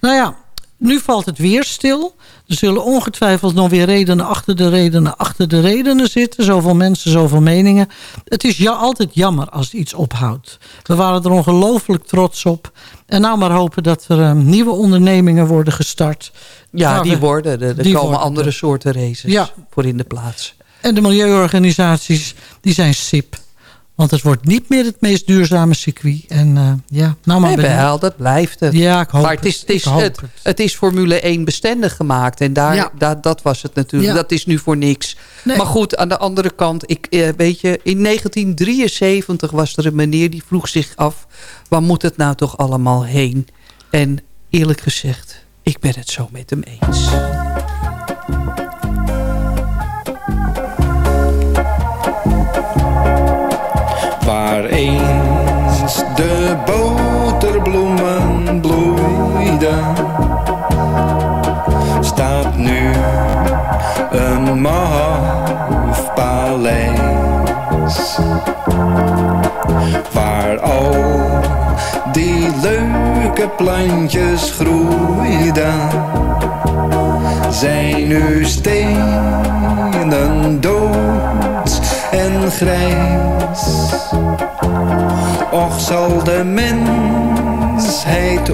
Nou ja, nu valt het weer stil. Er zullen ongetwijfeld nog weer redenen achter de redenen achter de redenen zitten. Zoveel mensen, zoveel meningen. Het is ja, altijd jammer als iets ophoudt. We waren er ongelooflijk trots op. En nou maar hopen dat er eh, nieuwe ondernemingen worden gestart. Ja, die we- worden. Er, er die komen worden. andere soorten races Ja. voor in de plaats. En de milieuorganisaties, die zijn sip. Want het wordt niet meer het meest duurzame circuit. En eh, ja, nou maar Nee, wel, dat blijft het. Ja, ik hoop maar het is, het, het. is, het, het. het is Formule 1 bestendig gemaakt. En daar, Ja. daar, dat was het natuurlijk. Ja. Dat is nu voor niks. Nee. Maar goed, aan de andere kant. Ik, eh, weet je, in 1973 was er een meneer die vroeg zich af... waar moet het nou toch allemaal heen? En eerlijk gezegd, ik ben het zo met hem eens. Waar eens de boterbloemen bloeiden, staat nu een maf paleis. Waar al die leuke plantjes groeiden, zijn nu stenen dood en grijs. Och zal de mensheid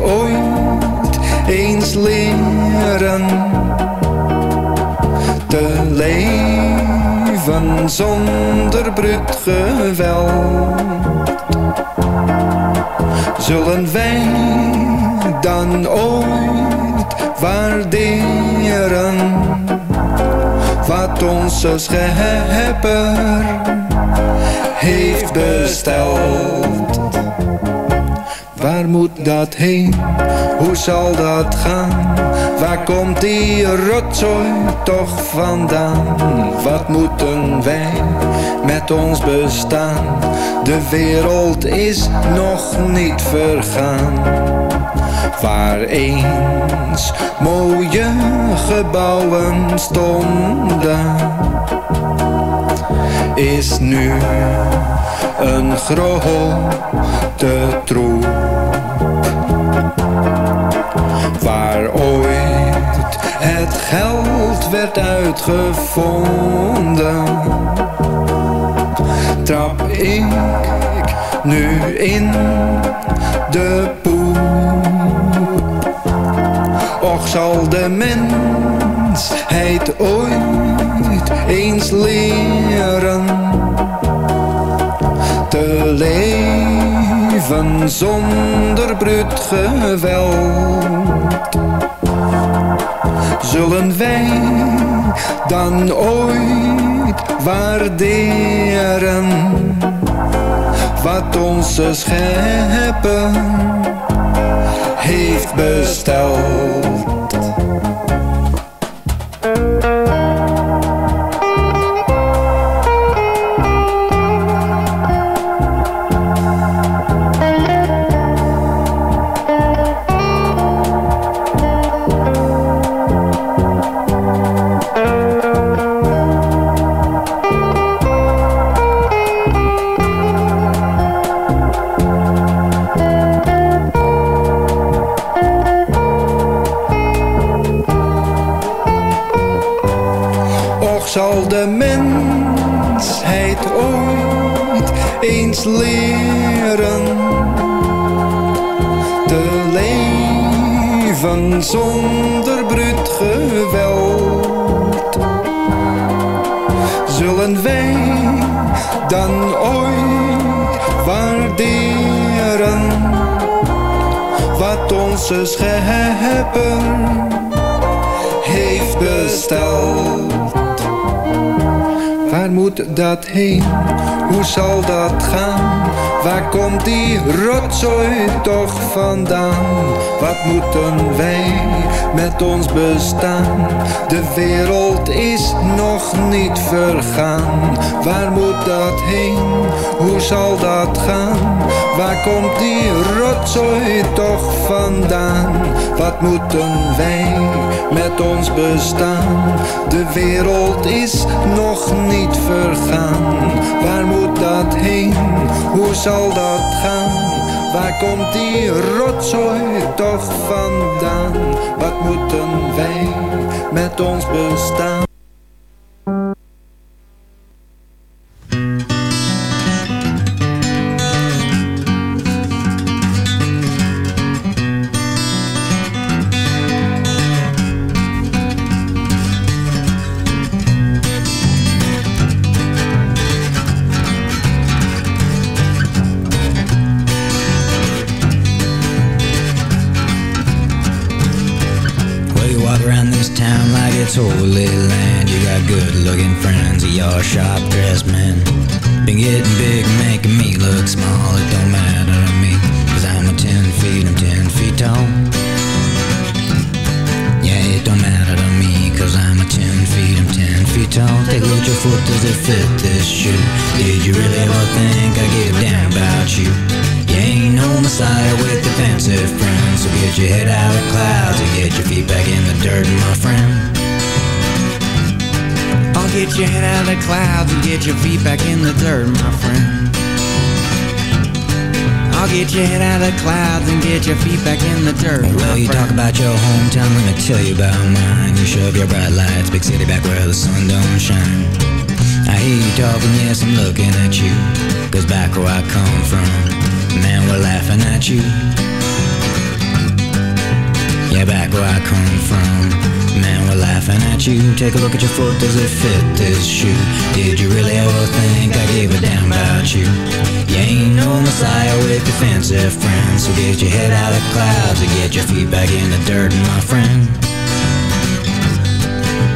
ooit eens leren te leven zonder bruut geweld. Zullen wij dan ooit waarderen onze schepper heeft besteld? Waar moet dat heen? Hoe zal dat gaan? Waar komt die rotzooi toch vandaan? Wat moeten wij met ons bestaan? De wereld is nog niet vergaan. Waar eens mooie gebouwen stonden, is nu een grote troep. Waar ooit het geld werd uitgevonden, trap ik nu in de poep. Zal de mensheid ooit eens leren te leven zonder bruut geweld. Zullen wij dan ooit waarderen wat onze schepper heeft besteld? Eens leren te leven zonder bruut geweld. Zullen wij dan ooit waarderen wat onze schepper heeft besteld? Waar moet dat heen? Hoe zal dat gaan? Waar komt die rotzooi toch vandaan? Wat moeten wij met ons bestaan? De wereld is nog niet vergaan. Waar moet dat heen? Hoe zal dat gaan? Waar komt die rotzooi toch vandaan? Wat moeten wij met ons bestaan? De wereld is nog niet vergaan. Waar moet dat heen? Hoe zal dat? Waar komt die rotzooi toch vandaan? Wat moeten wij met ons bestaan? Walk around this town like it's holy land. You got good looking friends, you're sharp dressed men. Been getting big, making me look small. It don't matter to me, cause I'm a 10 feet, I'm 10 feet tall. Yeah, it don't matter to me, cause I'm a 10 feet, I'm 10 feet tall. Take a look at your foot, does it fit this shoe? Did you really ever think I give a damn about you? Ain't no messiah with fancy friends, so get your head out of clouds and get your feet back in the dirt, my friend. I'll get your head out of the clouds and get your feet back in the dirt, my friend. I'll get your head out of the clouds and get your feet back in the dirt. Well, you talk about your hometown, let me tell you about mine. You shove your bright lights, big city back where the sun don't shine. I hear you talking, yes, I'm looking at you. Cause back where I come from, man, we're laughing at you. Yeah, back where I come from, man, we're laughing at you. Take a look at your foot, does it fit this shoe? Did you really ever think I gave a damn about you? You ain't no messiah with your fancy friends, so get your head out of clouds and get your feet back in the dirt, my friend.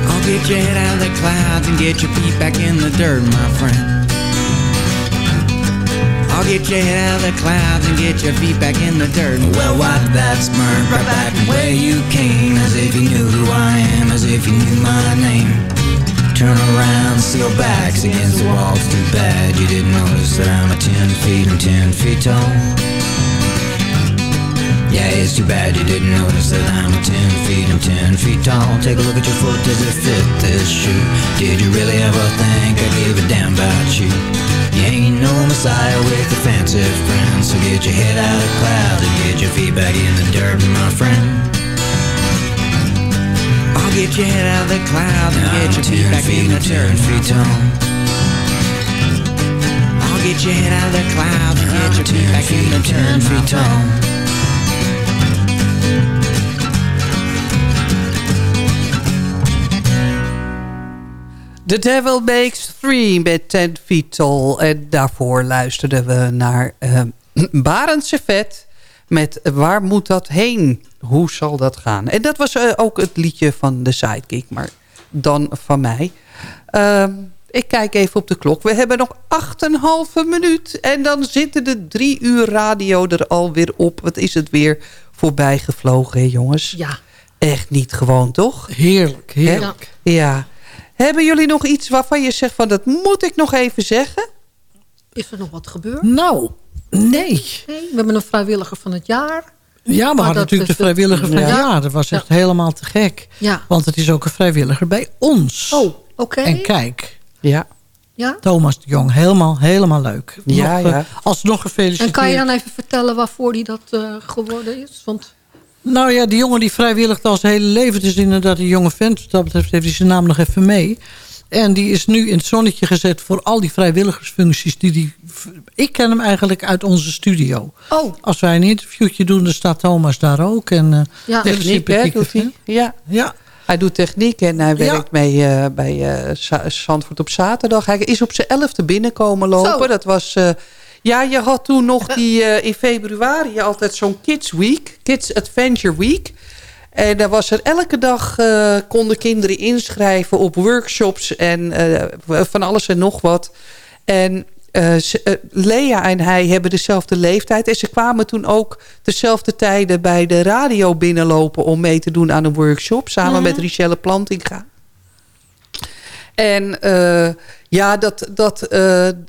I'll get your head out of the clouds and get your feet back in the dirt, my friend. I'll get your head out of the clouds and get your feet back in the dirt. Well, wipe that smirk right back from where you came, as if you knew who I am, as if you knew my name. Turn around, seal backs against the walls. Too bad you didn't notice that I'm a ten feet and ten feet tall. Yeah, it's too bad you didn't notice that I'm ten feet and ten feet tall. Take a look at your foot, does it fit this shoe? Did you really ever think I gave a damn about you? You ain't no messiah with a fancy friend, so get your head out of the clouds and get your feet back in the dirt, my friend. I'll get your head out of the clouds and get your feet back in the dirt, feet tall. I'll get your head out of the clouds and get your feet back in the dirt, feet tall. The Devil Makes Three met Ten Feet Tall. En daarvoor luisterden we naar uh, (clears throat) Barend Servet met Waar moet dat heen? Hoe zal dat gaan? En dat was uh, ook het liedje van de Sidekick, maar dan van mij. Uh, ik kijk even op de klok. We hebben nog 8,5 minuut. En dan zitten de drie uur radio er alweer op. Wat is het weer voorbij gevlogen, hè, jongens? Ja. Echt niet gewoon, toch? Heerlijk, heerlijk. Ja. Hebben jullie nog iets waarvan je zegt van dat moet ik nog even zeggen? Is er nog wat gebeurd? Nou, nee. nee we hebben een vrijwilliger van het jaar. Ja, we hadden natuurlijk de vrijwilliger van het ja. jaar. Dat was echt helemaal te gek. Ja. Want het is ook een vrijwilliger bij ons. Oh, oké. Okay. En kijk. Ja. Ja? Thomas de Jong, helemaal, helemaal leuk. Ja, nog, ja. Uh, alsnog gefeliciteerd. En kan je dan even vertellen waarvoor die dat uh, geworden is? Want... Nou ja, die jongen die vrijwilligt al zijn hele leven. Het is inderdaad een jonge vent. Wat dat betreft heeft hij zijn naam nog even mee. En die is nu in het zonnetje gezet voor al die vrijwilligersfuncties. Die die, ik ken hem eigenlijk uit onze studio. Oh. Als wij een interviewtje doen, dan staat Thomas daar ook. En, uh, ja, techniek, hè, doet hij. Ja. ja. Hij doet techniek en hij werkt ja. mee uh, bij uh, Zandvoort op zaterdag. Hij is op zijn elfde binnenkomen lopen. Zo. Dat was... Ja, je had toen nog (laughs) die in februari altijd zo'n Kids Week. Kids Adventure Week. En daar was er elke dag uh, konden kinderen inschrijven op workshops en uh, van alles en nog wat. En Lea en hij hebben dezelfde leeftijd. En ze kwamen toen ook dezelfde tijden bij de radio binnenlopen om mee te doen aan een workshop. Samen Mhm. met Richelle Plantinga. En uh, ja, dat, dat, uh,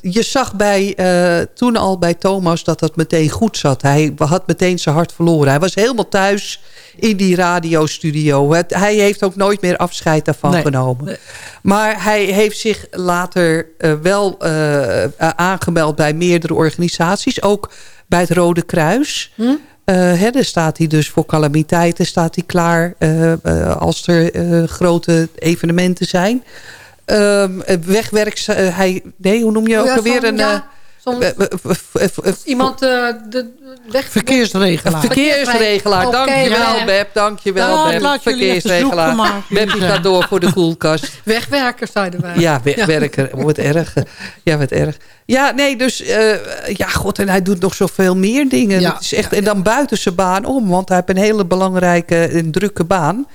je zag bij, uh, toen al bij Thomas dat dat meteen goed zat. Hij had meteen zijn hart verloren. Hij was helemaal thuis in die radiostudio. Het, hij heeft ook nooit meer afscheid daarvan Nee. genomen. Nee. Maar hij heeft zich later wel aangemeld bij meerdere organisaties. Ook bij het Rode Kruis. Hm? Hè, daar staat hij dus voor calamiteiten staat hij klaar als er grote evenementen zijn. Um, wegwerks... Uh, hij, nee, hoe noem je Oh ook ja, alweer? zo'n- Een, ja, zo'n- uh, Iemand uh, de weg... Verkeersregelaar. Verkeersregelaar, dankjewel Beb. Beb, dankjewel Nou, Beb. laat Verkeersregelaar. Beb die gaat door voor de koelkast. (laughs) Wegwerker, zeiden wij. Ja, wegwerker. Wat erg. Ja, wat erg. Ja, nee, dus... Uh, ja, god, en hij doet nog zoveel meer dingen. Ja. Dat is echt, en dan buiten zijn baan om. Want hij heeft een hele belangrijke en drukke baan.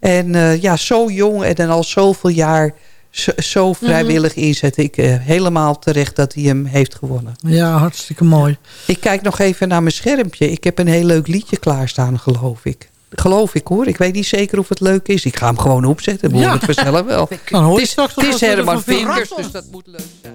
En uh, ja, zo jong en dan al zoveel jaar zo, zo vrijwillig Mhm. inzet. Ik uh, helemaal terecht dat hij hem heeft gewonnen. Ja, hartstikke mooi. Ik kijk nog even naar mijn schermpje. Ik heb een heel leuk liedje klaarstaan, geloof ik. Geloof ik hoor. Ik weet niet zeker of het leuk is. Ik ga hem gewoon opzetten. Hoor Ja. het vanzelf wel. (laughs) Dan hoor Het je is, straks het is wat we Herman. Vinkers, dus dat moet leuk zijn.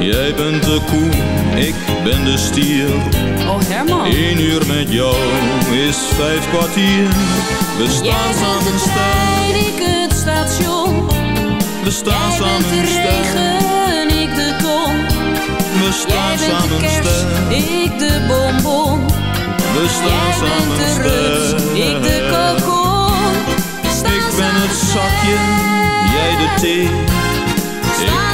Jij bent de koe, ik ben de stier. Oh Herman. Eén uur met jou is vijf kwartier. We staan bent samen de trein, ik het station. we staan Jij bent samen de sterk. regen, ik de kom. We Jij staan bent de samen kerst, sterk, ik de bonbon. we staan Jij samen bent de rups, ik de kokon. Ik ben het zakje, jij de thee.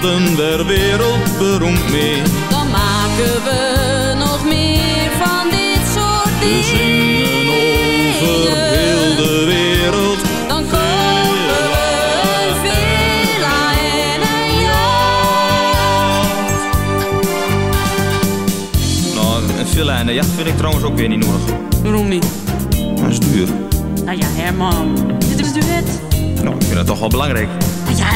worden we wereldberoemd mee. Dan maken we nog meer van dit soort We dingen. zingen over heel de wereld. Dan kopen we een villa en een yacht. Nou, een villa en een jacht vind ik trouwens ook weer niet nodig. Waarom niet? Dat is duur. Nou ja, Herman. Dit is een duet. Vind dat toch wel belangrijk. Ja,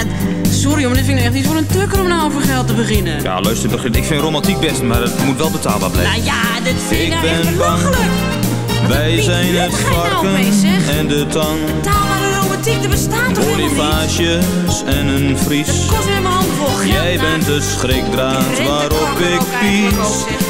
sorry, maar dit vind ik echt niet voor een tukker om nou over geld te beginnen. Ja, luister, ik vind romantiek best, maar het moet wel betaalbaar blijven. Nou ja, dit vind ik, Ik nou echt ben bang. belachelijk. Wij zijn het nou varken en de tang. Betaalbare romantiek, er bestaat toch niet? Bonifages en een vries. Kost weer mijn geld. Jij nou. bent de schrikdraad waarop ik pies.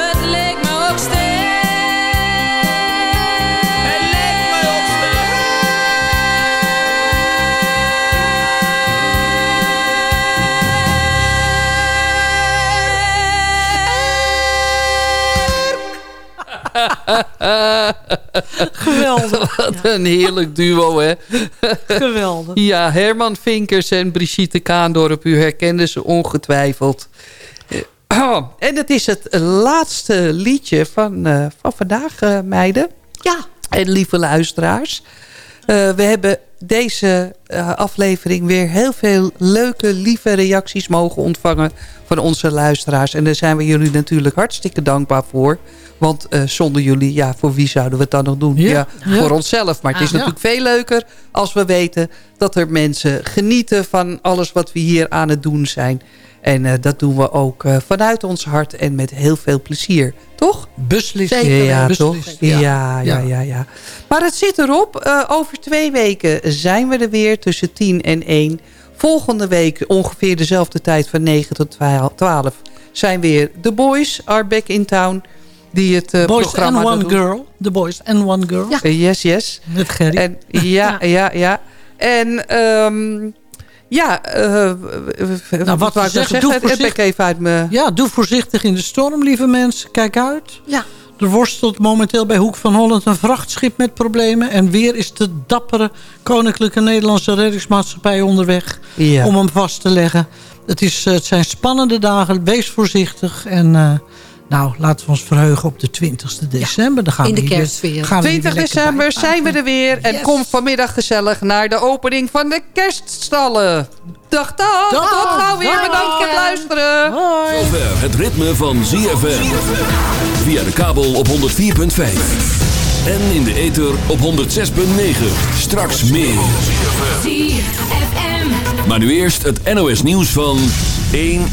(laughs) Geweldig. Wat een heerlijk duo, hè? (laughs) Geweldig. Ja, Herman Vinkers en Brigitte Kaandorp. U herkende ze ongetwijfeld. Eh, (clears throat) en het is het laatste liedje van, eh, van vandaag, eh, meiden. Ja. En lieve luisteraars. We hebben deze eh, aflevering weer heel veel leuke, lieve reacties mogen ontvangen van onze luisteraars. En daar zijn we jullie natuurlijk hartstikke dankbaar voor. Want eh, zonder jullie, ja, voor wie zouden we het dan nog doen? Ja, ja. Voor onszelf. Maar het is Ah, ja. natuurlijk veel leuker als we weten dat er mensen genieten van alles wat we hier aan het doen zijn. En eh, dat doen we ook vanuit ons hart en met heel veel plezier. Toch? Beslist. Ja, Beslist. toch? Ja, ja, Ja. ja, ja. Maar het zit erop. Eh, over twee weken zijn we er weer tussen 10 en 1. Volgende week ongeveer dezelfde tijd van 9 tot 12 zijn weer The Boys Are Back in Town. Die het eh, Boys programma and one doen. girl. The boys and one girl. Ja. Eh, Yes, yes. Met Gerry. En, ja, ja, ja, En ehm, ja, eh, Nou, wat wou we ik nou zeggen, doe Het voorzichtig. even uit mijn... Ja, doe voorzichtig in de storm, lieve mensen. Kijk uit. Ja. Er worstelt momenteel bij Hoek van Holland een vrachtschip met problemen. En weer is de dappere Koninklijke Nederlandse Reddingsmaatschappij onderweg Ja. om hem vast te leggen. Het, is, eh, het zijn spannende dagen, wees voorzichtig. En eh, nou, laten we ons verheugen op de 20 december. Dan gaan in we de kerstfeer. gaan we hier 20 weer lekker december zijn we er weer. En kom vanmiddag gezellig naar de opening van de kerststallen. Dag, dag. Dag. Tot gauw weer. Dag. Bedankt voor het luisteren. Zover het ritme van ZFM. Via de kabel op 104.5. En in de ether op 106.9. Straks meer. Maar nu eerst het NOS nieuws van 1 uur.